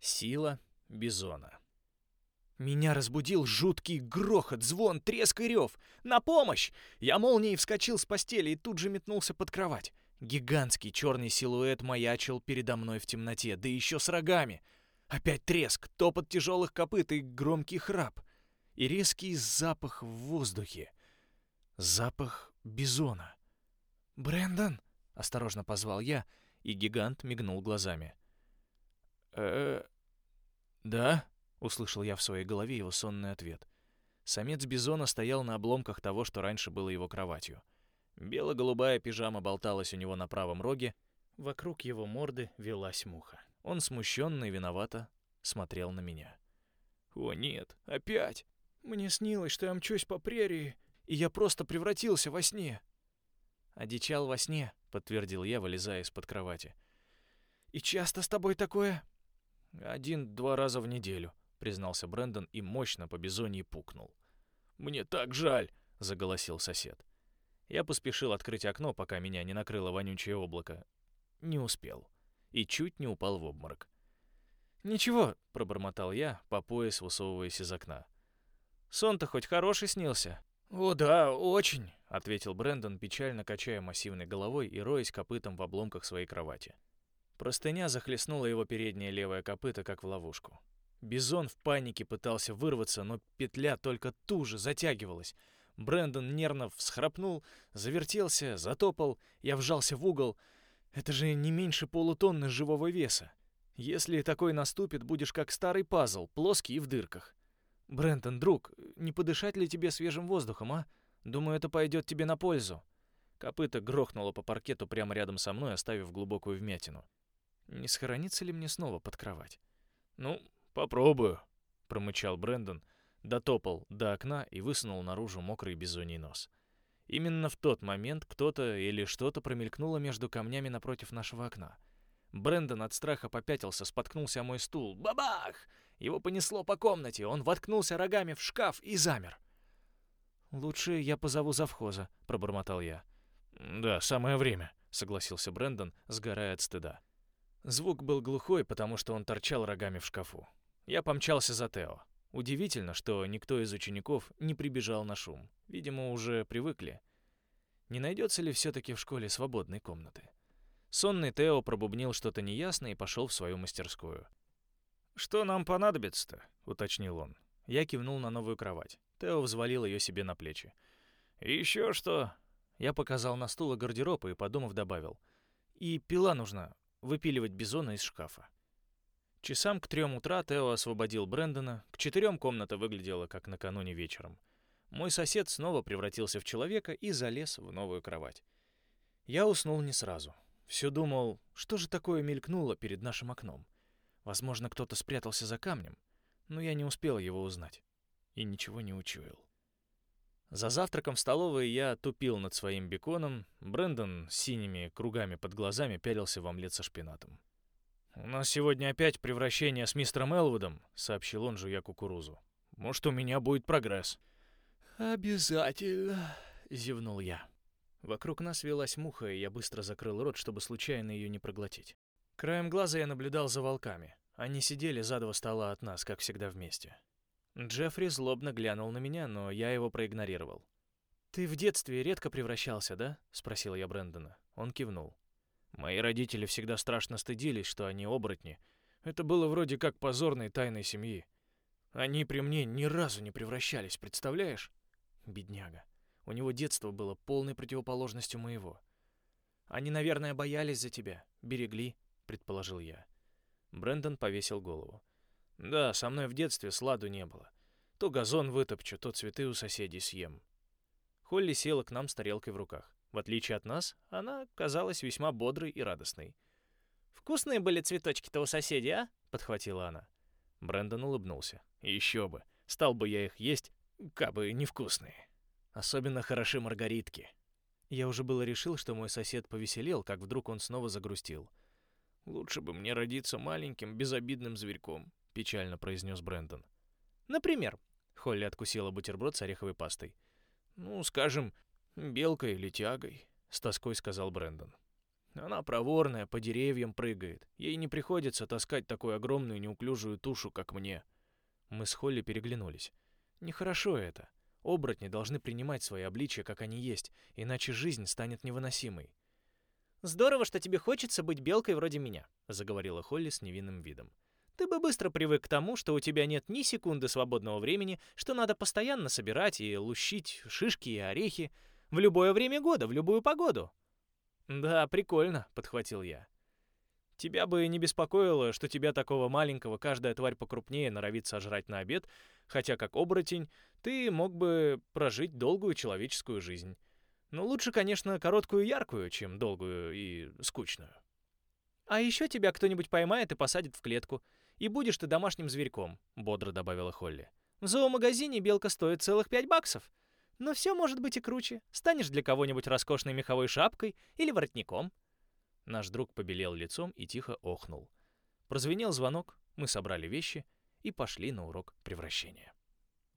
Сила бизона. Меня разбудил жуткий грохот, звон, треск и рев. «На помощь!» Я молнией вскочил с постели и тут же метнулся под кровать. Гигантский черный силуэт маячил передо мной в темноте, да еще с рогами. Опять треск, топот тяжелых копыт и громкий храп. И резкий запах в воздухе. Запах бизона. «Брэндон!» — осторожно позвал я, и гигант мигнул глазами. Э да?» — услышал я в своей голове его сонный ответ. Самец бизона стоял на обломках того, что раньше было его кроватью. Бело-голубая пижама болталась у него на правом роге, вокруг его морды велась муха. Он смущенно и виновато смотрел на меня. «О нет, опять! Мне снилось, что я мчусь по прерии, и я просто превратился во сне!» «Одичал во сне», — подтвердил я, вылезая из-под кровати. «И часто с тобой такое?» «Один-два раза в неделю», — признался Брэндон и мощно по бизонии пукнул. «Мне так жаль», — заголосил сосед. Я поспешил открыть окно, пока меня не накрыло вонючее облако. Не успел. И чуть не упал в обморок. «Ничего», — пробормотал я, по пояс высовываясь из окна. «Сон-то хоть хороший снился?» «О да, очень», — ответил Брэндон, печально качая массивной головой и роясь копытом в обломках своей кровати. Простыня захлестнула его переднее левое копыто, как в ловушку. Бизон в панике пытался вырваться, но петля только туже затягивалась. Брэндон нервно всхрапнул, завертелся, затопал, я вжался в угол. Это же не меньше полутонны живого веса. Если такой наступит, будешь как старый пазл, плоский и в дырках. Брэндон, друг, не подышать ли тебе свежим воздухом, а? Думаю, это пойдет тебе на пользу. Копыто грохнуло по паркету прямо рядом со мной, оставив глубокую вмятину. Не схоронится ли мне снова под кровать? Ну, попробую, промычал Брэндон, дотопал до окна и высунул наружу мокрый бизоний нос. Именно в тот момент кто-то или что-то промелькнуло между камнями напротив нашего окна. Брэндон от страха попятился, споткнулся о мой стул. Бабах! Его понесло по комнате, он воткнулся рогами в шкаф и замер. «Лучше я позову завхоза», — пробормотал я. «Да, самое время», — согласился Брэндон, сгорая от стыда. Звук был глухой, потому что он торчал рогами в шкафу. Я помчался за Тео. Удивительно, что никто из учеников не прибежал на шум. Видимо, уже привыкли. Не найдется ли все-таки в школе свободной комнаты? Сонный Тео пробубнил что-то неясное и пошел в свою мастерскую. «Что нам понадобится-то?» — уточнил он. Я кивнул на новую кровать. Тео взвалил ее себе на плечи. «Еще что?» Я показал на стул и гардероб и, подумав, добавил. «И пила нужна выпиливать бизона из шкафа. Часам к трем утра Тео освободил Брэндона, к четырем комната выглядела, как накануне вечером. Мой сосед снова превратился в человека и залез в новую кровать. Я уснул не сразу. Все думал, что же такое мелькнуло перед нашим окном. Возможно, кто-то спрятался за камнем, но я не успел его узнать и ничего не учуял. За завтраком в столовой я тупил над своим беконом. Брэндон с синими кругами под глазами пялился в омлет со шпинатом. «У нас сегодня опять превращение с мистером Элвудом», — сообщил он, жуя кукурузу. «Может, у меня будет прогресс». «Обязательно», — зевнул я. Вокруг нас велась муха, и я быстро закрыл рот, чтобы случайно ее не проглотить. Краем глаза я наблюдал за волками. Они сидели за два стола от нас, как всегда вместе. Джеффри злобно глянул на меня, но я его проигнорировал. «Ты в детстве редко превращался, да?» — спросил я Брэндона. Он кивнул. «Мои родители всегда страшно стыдились, что они оборотни. Это было вроде как позорной тайной семьи. Они при мне ни разу не превращались, представляешь? Бедняга. У него детство было полной противоположностью моего. Они, наверное, боялись за тебя, берегли, предположил я. Брэндон повесил голову. Да, со мной в детстве сладу не было. То газон вытопчу, то цветы у соседей съем. Холли села к нам с тарелкой в руках. В отличие от нас, она казалась весьма бодрой и радостной. «Вкусные были цветочки-то у соседей, а?» — подхватила она. Брэндон улыбнулся. «Еще бы. Стал бы я их есть, кабы невкусные. Особенно хороши маргаритки». Я уже было решил, что мой сосед повеселел, как вдруг он снова загрустил. «Лучше бы мне родиться маленьким, безобидным зверьком. — печально произнес Брэндон. «Например?» — Холли откусила бутерброд с ореховой пастой. «Ну, скажем, белкой или тягой», — с тоской сказал Брэндон. Она проворная, по деревьям прыгает. Ей не приходится таскать такую огромную неуклюжую тушу, как мне. Мы с Холли переглянулись. Нехорошо это. Оборотни должны принимать свои обличия, как они есть, иначе жизнь станет невыносимой. «Здорово, что тебе хочется быть белкой вроде меня», — заговорила Холли с невинным видом. «Ты бы быстро привык к тому, что у тебя нет ни секунды свободного времени, что надо постоянно собирать и лущить шишки и орехи в любое время года, в любую погоду». «Да, прикольно», — подхватил я. «Тебя бы не беспокоило, что тебя такого маленького каждая тварь покрупнее норовит сожрать на обед, хотя как оборотень ты мог бы прожить долгую человеческую жизнь. Но лучше, конечно, короткую яркую, чем долгую и скучную». «А еще тебя кто-нибудь поймает и посадит в клетку, и будешь ты домашним зверьком», — бодро добавила Холли. «В зоомагазине белка стоит целых пять баксов. Но все может быть и круче. Станешь для кого-нибудь роскошной меховой шапкой или воротником. Наш друг побелел лицом и тихо охнул. Прозвенел звонок, мы собрали вещи и пошли на урок превращения.